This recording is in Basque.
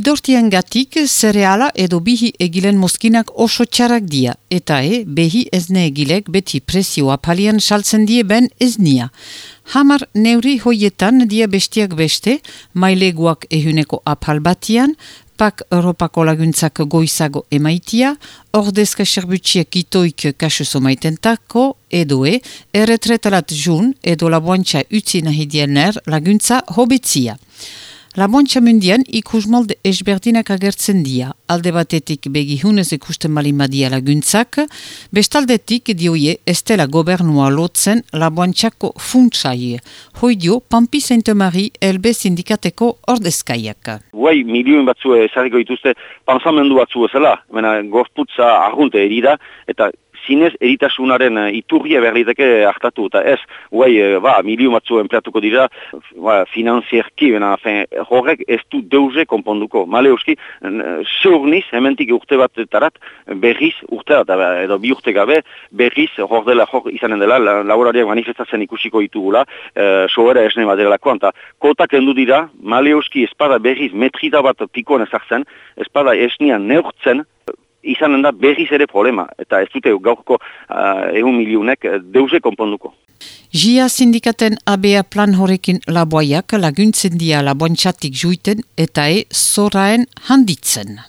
Gidortien gatik, zereala edo bihi egilen moskinak oso txarak dia, eta e, behi ezne egilek beti presioa palian saltzen die ben eznia. Hamar neuri hoietan dia bestiak beste, maileguak ehuneko apal batian, pak Europako laguntzak goizago emaitia, ordezka serbutxiek itoik kasu somaitentako, edo e, erretretalat jun edo laboantxa utzi nahi diener laguntza hobetzia. Laboantxa mundian ikusmolde esberdinak agertzen dia, alde batetik begi hunez ikusten madia laguntzak, bestaldetik dioie estela gobernua lotzen laboantxako funtsai. Hoi dio, Pampi Saint-Marie elbe sindikateko ordezkaiak. Guai, milioen batzu ezarriko dituzte, pansamendu batzu ezela, gorputza argunte erida, eta zinez eritasunaren uh, iturria behar liteke hartatu, eta ez, guai, uh, ba, milio matzu enpleatuko dira, ba, finanzierki, bena, horrek ez du deuze konponduko. Male euski, uh, hementik urte bat tarat, berriz urte bat, edo bi urte gabe, berriz hor dela, hor izanen dela, la, laborariak manifestatzen ikusiko ditugula, uh, soera esne bat dela eta kotak endu dira, male euski, espada berriz metrida bat pikoan ezartzen, espada esnian neurtzen, izanen da berriz ere problema, eta ez dute gaurko uh, egun miliunek deuze konponduko. Jia sindikaten ABA plan horrekin laboaiak laguntzen dia laboantxatik juiten eta e zoraen handitzen.